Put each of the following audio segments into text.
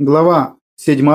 Глава 7.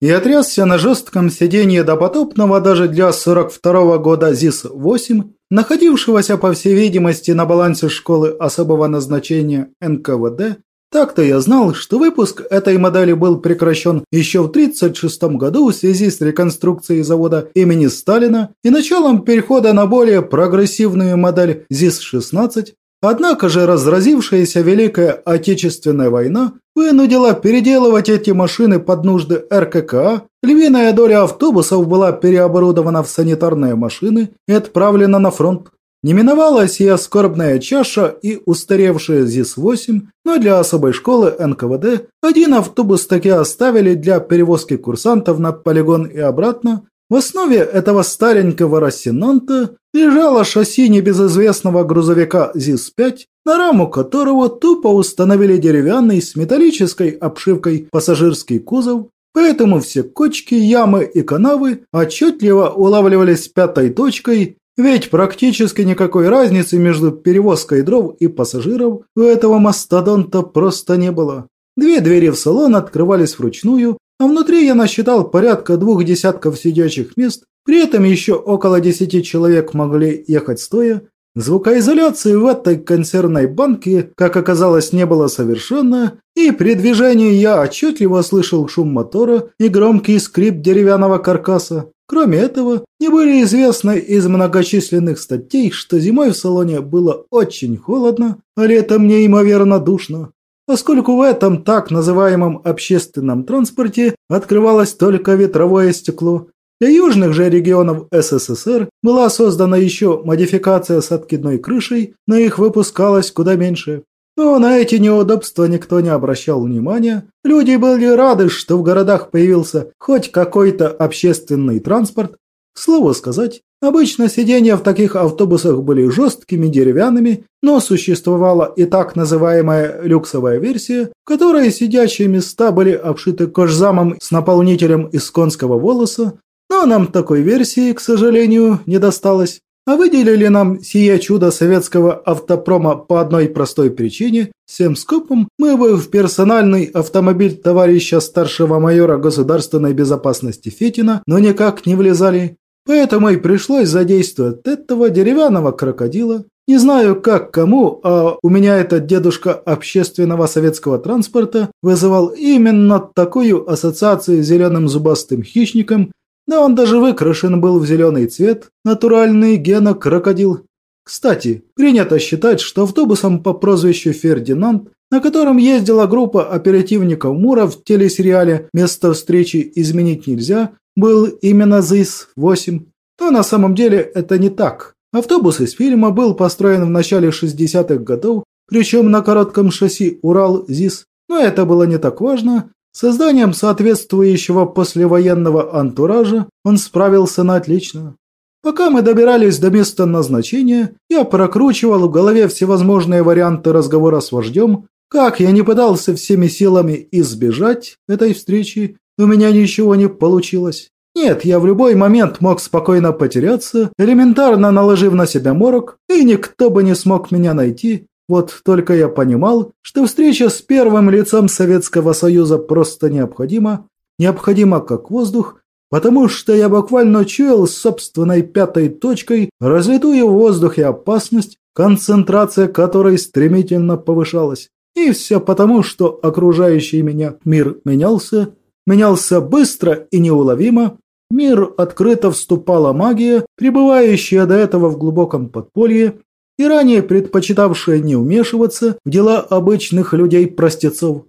Я трясся на жестком сиденье допотопного даже для 42-го года ЗИС-8, находившегося, по всей видимости, на балансе школы особого назначения НКВД. Так-то я знал, что выпуск этой модели был прекращен еще в 1936 году в связи с реконструкцией завода имени Сталина и началом перехода на более прогрессивную модель ЗИС-16, Однако же разразившаяся Великая Отечественная война вынудила переделывать эти машины под нужды РККА, львиная доля автобусов была переоборудована в санитарные машины и отправлена на фронт. Не миновала сия скорбная чаша и устаревшая ЗИС-8, но для особой школы НКВД один автобус таки оставили для перевозки курсантов на полигон и обратно, в основе этого старенького рассенанта лежало шасси небезызвестного грузовика ЗИС-5, на раму которого тупо установили деревянный с металлической обшивкой пассажирский кузов, поэтому все кочки, ямы и канавы отчетливо улавливались пятой точкой, ведь практически никакой разницы между перевозкой дров и пассажиров у этого мастодонта просто не было. Две двери в салон открывались вручную, а внутри я насчитал порядка двух десятков сидячих мест, при этом еще около десяти человек могли ехать стоя. Звукоизоляции в этой консервной банке, как оказалось, не было совершенно, и при движении я отчетливо слышал шум мотора и громкий скрип деревянного каркаса. Кроме этого, не были известны из многочисленных статей, что зимой в салоне было очень холодно, а летом неимоверно душно поскольку в этом так называемом общественном транспорте открывалось только ветровое стекло. Для южных же регионов СССР была создана еще модификация с откидной крышей, но их выпускалось куда меньше. Но на эти неудобства никто не обращал внимания. Люди были рады, что в городах появился хоть какой-то общественный транспорт. Слово сказать, Обычно сиденья в таких автобусах были жесткими, деревянными, но существовала и так называемая люксовая версия, в которой сидячие места были обшиты кожзамом с наполнителем из конского волоса, но нам такой версии, к сожалению, не досталось. А выделили нам сие чудо советского автопрома по одной простой причине. Всем скопом мы бы в персональный автомобиль товарища старшего майора государственной безопасности Фетина, но никак не влезали. Поэтому и пришлось задействовать этого деревянного крокодила. Не знаю, как кому, а у меня этот дедушка общественного советского транспорта вызывал именно такую ассоциацию с зеленым зубастым хищником, да он даже выкрашен был в зеленый цвет, натуральный гена-крокодил. Кстати, принято считать, что автобусом по прозвищу Фердинанд, на котором ездила группа оперативников Мура в телесериале «Место встречи изменить нельзя», был именно ЗИС-8, то на самом деле это не так. Автобус из фильма был построен в начале 60-х годов, причем на коротком шасси Урал-ЗИС, но это было не так важно. Созданием соответствующего послевоенного антуража он справился на отлично. Пока мы добирались до места назначения, я прокручивал в голове всевозможные варианты разговора с вождем, как я не пытался всеми силами избежать этой встречи, у меня ничего не получилось. Нет, я в любой момент мог спокойно потеряться, элементарно наложив на себя морок, и никто бы не смог меня найти. Вот только я понимал, что встреча с первым лицом Советского Союза просто необходима. Необходима как воздух, потому что я буквально чуял собственной пятой точкой разлитую в воздухе опасность, концентрация которой стремительно повышалась. И все потому, что окружающий меня мир менялся, менялся быстро и неуловимо, мир открыто вступала магия, пребывающая до этого в глубоком подполье и ранее предпочитавшая не вмешиваться в дела обычных людей-простецов.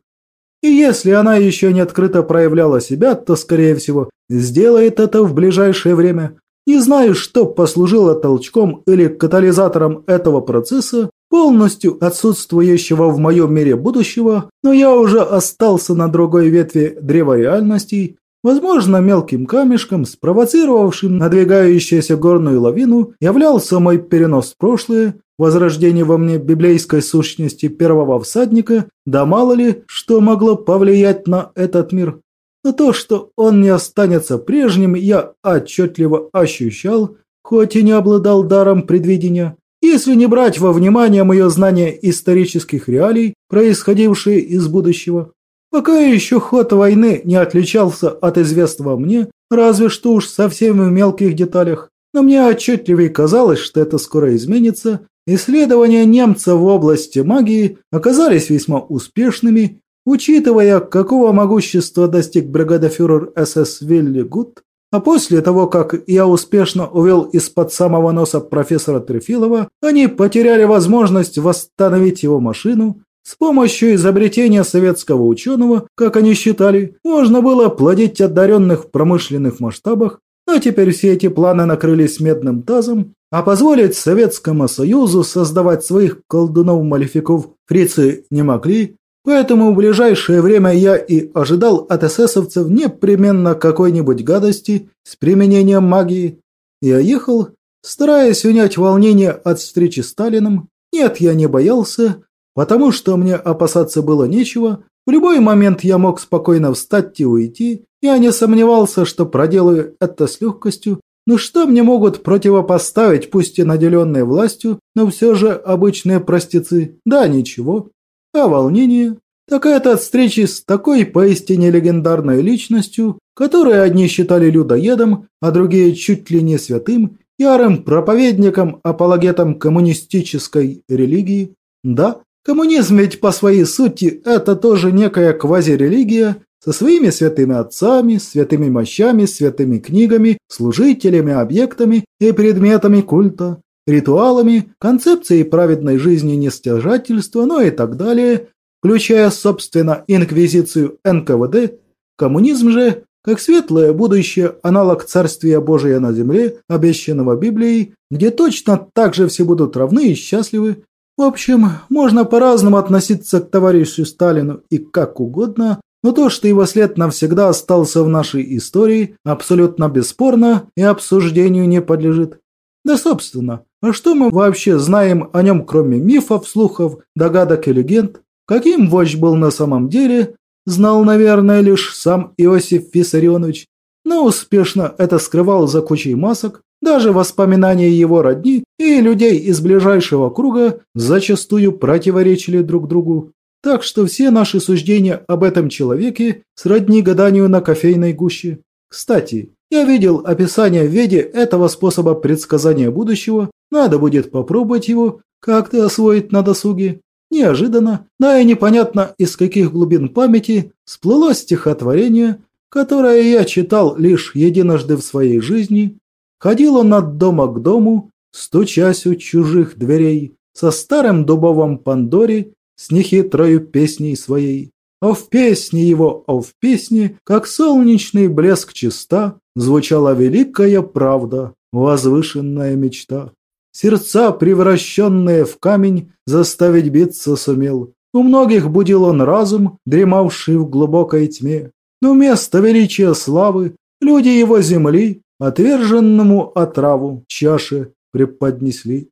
И если она еще не открыто проявляла себя, то, скорее всего, сделает это в ближайшее время. Не знаю, что послужило толчком или катализатором этого процесса, полностью отсутствующего в моем мире будущего, но я уже остался на другой ветви древа реальностей, возможно, мелким камешком, спровоцировавшим надвигающуюся горную лавину, являлся мой перенос в прошлое, возрождение во мне библейской сущности первого всадника, да мало ли, что могло повлиять на этот мир. Но то, что он не останется прежним, я отчетливо ощущал, хоть и не обладал даром предвидения. Если не брать во внимание мое знание исторических реалий, происходившие из будущего. Пока еще ход войны не отличался от известного мне, разве что уж совсем в мелких деталях. Но мне отчетливее казалось, что это скоро изменится. Исследования немцев в области магии оказались весьма успешными, учитывая, какого могущества достиг бригадофюрер СС Вилли Гуд, а после того, как я успешно увел из-под самого носа профессора Трефилова, они потеряли возможность восстановить его машину. С помощью изобретения советского ученого, как они считали, можно было плодить одаренных в промышленных масштабах, но теперь все эти планы накрылись медным тазом, а позволить Советскому Союзу создавать своих колдунов-малификов фрицы не могли, Поэтому в ближайшее время я и ожидал от эсэсовцев непременно какой-нибудь гадости с применением магии. Я ехал, стараясь унять волнение от встречи с Сталиным. Нет, я не боялся, потому что мне опасаться было нечего. В любой момент я мог спокойно встать и уйти. Я не сомневался, что проделаю это с легкостью. Но что мне могут противопоставить, пусть и наделенные властью, но все же обычные простецы? Да, ничего. А волнение? Так это от встречи с такой поистине легендарной личностью, которую одни считали людоедом, а другие чуть ли не святым, ярым проповедником, апологетом коммунистической религии. Да, коммунизм ведь по своей сути это тоже некая квазирелигия со своими святыми отцами, святыми мощами, святыми книгами, служителями, объектами и предметами культа ритуалами, концепцией праведной жизни нестяжательства, ну и так далее, включая, собственно, инквизицию НКВД, коммунизм же, как светлое будущее аналог Царствия Божия на земле, обещанного Библией, где точно так же все будут равны и счастливы. В общем, можно по-разному относиться к товарищу Сталину и как угодно, но то, что его след навсегда остался в нашей истории, абсолютно бесспорно и обсуждению не подлежит. Да, собственно, а что мы вообще знаем о нем, кроме мифов, слухов, догадок и легенд? Каким вождь был на самом деле, знал, наверное, лишь сам Иосиф Виссарионович, но успешно это скрывал за кучей масок, даже воспоминания его родни и людей из ближайшего круга зачастую противоречили друг другу. Так что все наши суждения об этом человеке сродни гаданию на кофейной гуще. Кстати, я видел описание в Веде этого способа предсказания будущего. Надо будет попробовать его как-то освоить на досуге. Неожиданно, да и непонятно из каких глубин памяти, всплыло стихотворение, которое я читал лишь единожды в своей жизни. Ходил он от дома к дому, стучась у чужих дверей, со старым дубовым пандоре, с нехитрою песней своей. А в песне его, а в песне, как солнечный блеск чиста, звучала великая правда, возвышенная мечта. Сердца, превращенные в камень, заставить биться сумел. У многих будил он разум, дремавший в глубокой тьме. Но вместо величия славы люди его земли отверженному отраву чаши преподнесли.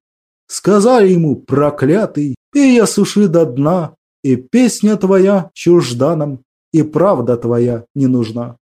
Сказали ему, проклятый, пей осуши до дна, и песня твоя чужда нам, и правда твоя не нужна.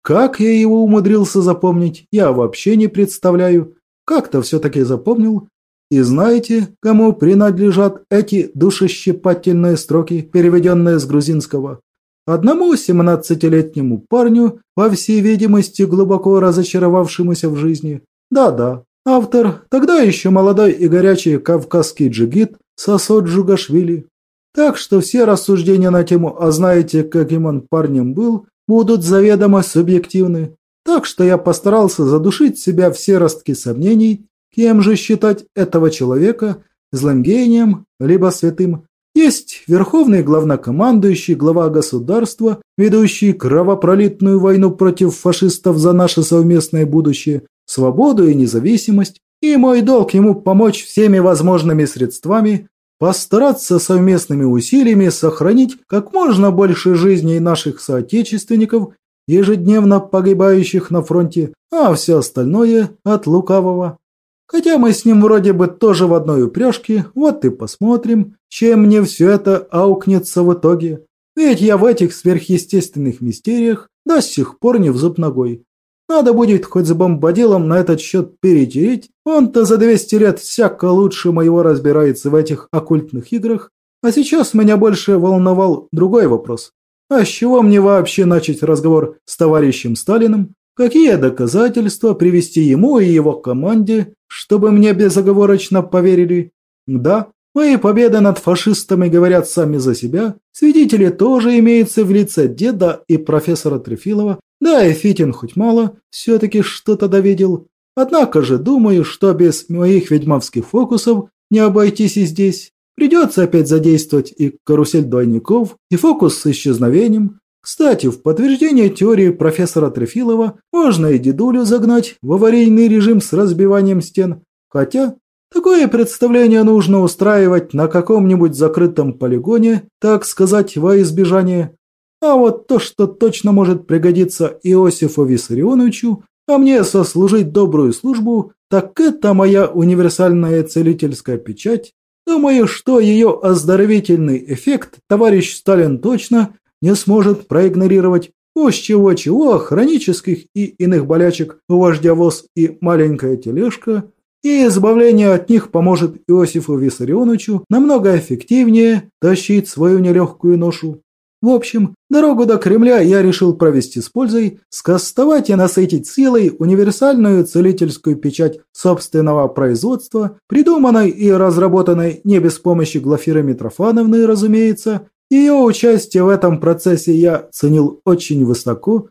Как я его умудрился запомнить, я вообще не представляю. Как-то все-таки запомнил. И знаете, кому принадлежат эти душещипательные строки, переведенные с грузинского? Одному семнадцатилетнему парню, по всей видимости, глубоко разочаровавшемуся в жизни. Да-да, автор, тогда еще молодой и горячий кавказский джигит Сосо Джугашвили. Так что все рассуждения на тему «А знаете, каким он парнем был?» будут заведомо субъективны. Так что я постарался задушить себя все ростки сомнений, кем же считать этого человека, злым гением, либо святым. Есть верховный главнокомандующий, глава государства, ведущий кровопролитную войну против фашистов за наше совместное будущее, свободу и независимость, и мой долг ему помочь всеми возможными средствами, постараться совместными усилиями сохранить как можно больше жизней наших соотечественников, ежедневно погибающих на фронте, а все остальное от лукавого. Хотя мы с ним вроде бы тоже в одной упряжке, вот и посмотрим, чем мне все это аукнется в итоге. Ведь я в этих сверхъестественных мистериях до сих пор не в зуб ногой. Надо будет хоть с бомбоделом на этот счет перетереть. Он-то за 200 лет всяко лучше моего разбирается в этих оккультных играх. А сейчас меня больше волновал другой вопрос. А с чего мне вообще начать разговор с товарищем Сталиным? Какие доказательства привести ему и его команде, чтобы мне безоговорочно поверили? Да, мои победы над фашистами говорят сами за себя. Свидетели тоже имеются в лице деда и профессора Трефилова. Да, и Фитин хоть мало, все-таки что-то довидел. Однако же думаю, что без моих ведьмовских фокусов не обойтись и здесь. Придется опять задействовать и карусель двойников, и фокус с исчезновением. Кстати, в подтверждение теории профессора Трефилова можно и дедулю загнать в аварийный режим с разбиванием стен. Хотя, такое представление нужно устраивать на каком-нибудь закрытом полигоне, так сказать, во избежание. А вот то, что точно может пригодиться Иосифу Виссарионовичу, а мне сослужить добрую службу, так это моя универсальная целительская печать. Думаю, что ее оздоровительный эффект товарищ Сталин точно не сможет проигнорировать. Уж чего-чего, хронических и иных болячек у вождя ВОЗ и маленькая тележка, и избавление от них поможет Иосифу Виссарионовичу намного эффективнее тащить свою нелегкую ношу. В общем, дорогу до Кремля я решил провести с пользой, скастовать и насытить силой универсальную целительскую печать собственного производства, придуманной и разработанной не без помощи Глафиры Митрофановны, разумеется. Ее участие в этом процессе я ценил очень высоко.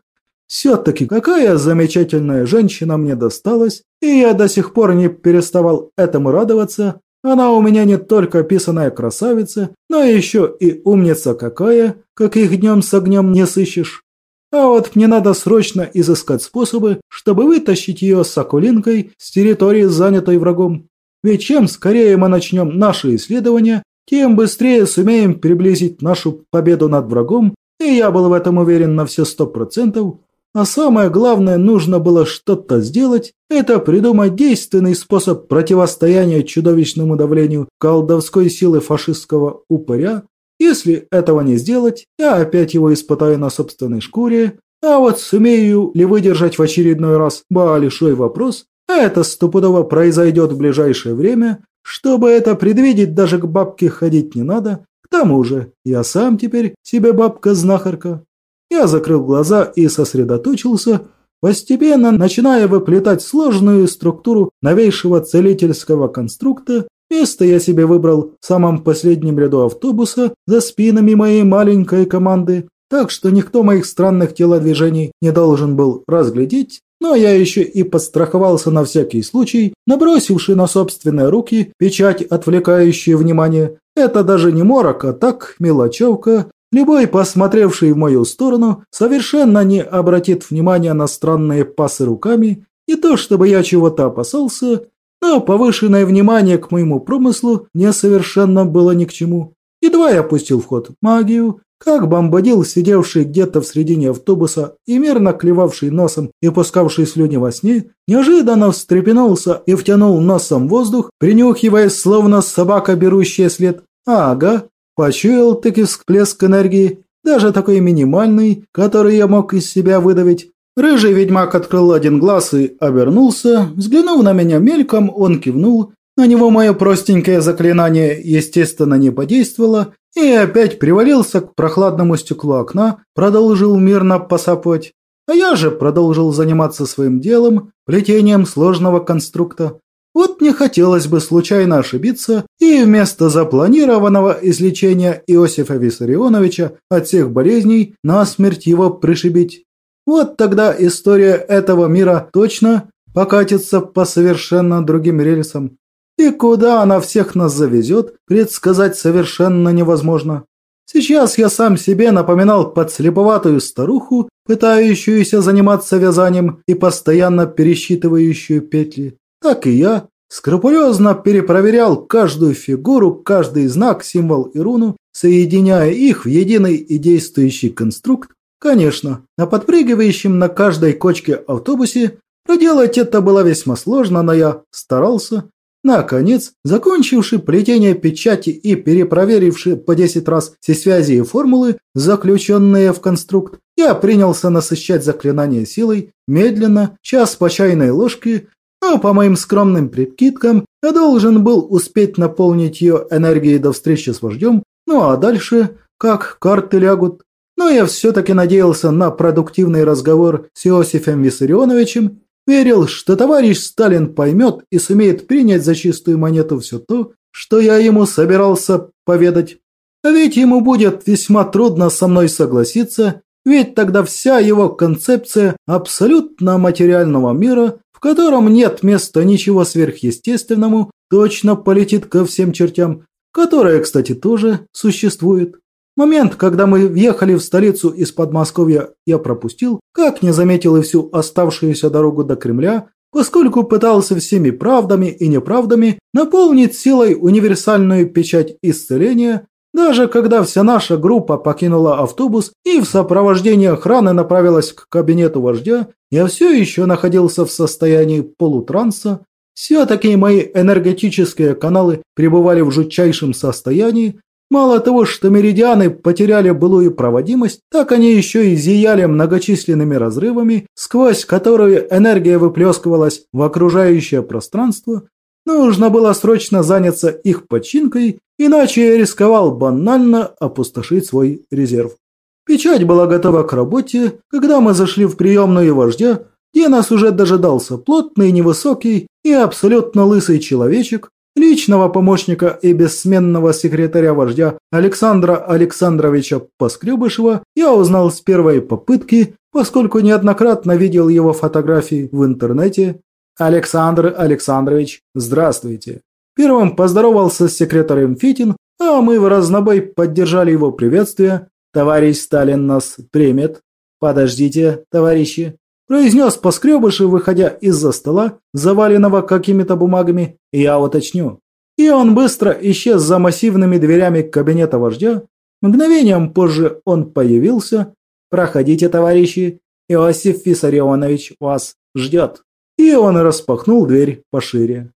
Все-таки какая замечательная женщина мне досталась, и я до сих пор не переставал этому радоваться, она у меня не только писаная красавица, но еще и умница какая, каких днем с огнем не сыщешь. А вот мне надо срочно изыскать способы, чтобы вытащить ее с Соколинкой с территории, занятой врагом. Ведь чем скорее мы начнем наши исследования, тем быстрее сумеем приблизить нашу победу над врагом, и я был в этом уверен на все сто процентов. А самое главное, нужно было что-то сделать, это придумать действенный способ противостояния чудовищному давлению колдовской силы фашистского упыря. Если этого не сделать, я опять его испытаю на собственной шкуре, а вот сумею ли выдержать в очередной раз большой вопрос, это стопудово произойдет в ближайшее время, чтобы это предвидеть, даже к бабке ходить не надо. К тому же, я сам теперь себе бабка-знахарка. Я закрыл глаза и сосредоточился, постепенно начиная выплетать сложную структуру новейшего целительского конструкта. Место я себе выбрал в самом последнем ряду автобуса за спинами моей маленькой команды, так что никто моих странных телодвижений не должен был разглядеть, но я еще и подстраховался на всякий случай, набросивший на собственные руки печать, отвлекающую внимание. Это даже не морок, а так мелочевка, Любой, посмотревший в мою сторону, совершенно не обратит внимания на странные пасы руками, не то чтобы я чего-то опасался, но повышенное внимание к моему промыслу мне совершенно было ни к чему. Едва я пустил в ход магию, как бомбадил, сидевший где-то в середине автобуса и мерно клевавший носом и пускавший слюни во сне, неожиданно встрепенулся и втянул носом воздух, принюхиваясь, словно собака, берущая след. Ага, Почуял таки всплеск энергии, даже такой минимальный, который я мог из себя выдавить. Рыжий ведьмак открыл один глаз и обернулся. Взглянув на меня мельком, он кивнул. На него мое простенькое заклинание, естественно, не подействовало, и опять привалился к прохладному стеклу окна, продолжил мирно посапывать. А я же продолжил заниматься своим делом, плетением сложного конструкта. Вот мне хотелось бы случайно ошибиться и вместо запланированного излечения Иосифа Виссарионовича от всех болезней насмерть его пришибить. Вот тогда история этого мира точно покатится по совершенно другим рельсам. И куда она всех нас завезет, предсказать совершенно невозможно. Сейчас я сам себе напоминал подслеповатую старуху, пытающуюся заниматься вязанием и постоянно пересчитывающую петли так и я скрупулезно перепроверял каждую фигуру, каждый знак, символ и руну, соединяя их в единый и действующий конструкт. Конечно, на подпрыгивающем на каждой кочке автобусе проделать это было весьма сложно, но я старался. Наконец, закончивший плетение печати и перепроверивший по 10 раз все связи и формулы, заключенные в конструкт, я принялся насыщать заклинание силой, медленно, час по чайной ложке, но по моим скромным прикидкам я должен был успеть наполнить ее энергией до встречи с вождем, ну а дальше, как карты лягут. Но я все-таки надеялся на продуктивный разговор с Иосифом Виссарионовичем, верил, что товарищ Сталин поймет и сумеет принять за чистую монету все то, что я ему собирался поведать. А ведь ему будет весьма трудно со мной согласиться, ведь тогда вся его концепция абсолютно материального мира, в котором нет места ничего сверхъестественному, точно полетит ко всем чертям, которая, кстати, тоже существует. Момент, когда мы въехали в столицу из Подмосковья, я пропустил, как не заметил и всю оставшуюся дорогу до Кремля, поскольку пытался всеми правдами и неправдами наполнить силой универсальную печать исцеления, даже когда вся наша группа покинула автобус и в сопровождении охраны направилась к кабинету вождя, я все еще находился в состоянии полутранса, все-таки мои энергетические каналы пребывали в жутчайшем состоянии, Мало того, что меридианы потеряли былую проводимость, так они еще и зияли многочисленными разрывами, сквозь которые энергия выплескивалась в окружающее пространство. Нужно было срочно заняться их починкой, иначе я рисковал банально опустошить свой резерв. Печать была готова к работе, когда мы зашли в приемную вождя, где нас уже дожидался плотный, невысокий и абсолютно лысый человечек, личного помощника и бессменного секретаря вождя Александра Александровича Поскребышева я узнал с первой попытки, поскольку неоднократно видел его фотографии в интернете. Александр Александрович, здравствуйте. Первым поздоровался с секретарем Фитин, а мы в разнобой поддержали его приветствие. Товарищ Сталин нас примет. Подождите, товарищи произнес Поскребышев, выходя из-за стола, заваленного какими-то бумагами, я уточню. И он быстро исчез за массивными дверями кабинета вождя. Мгновением позже он появился. «Проходите, товарищи, Иосиф Виссарионович вас ждет». И он распахнул дверь пошире.